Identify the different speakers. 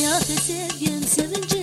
Speaker 1: Hayat ise gün sevince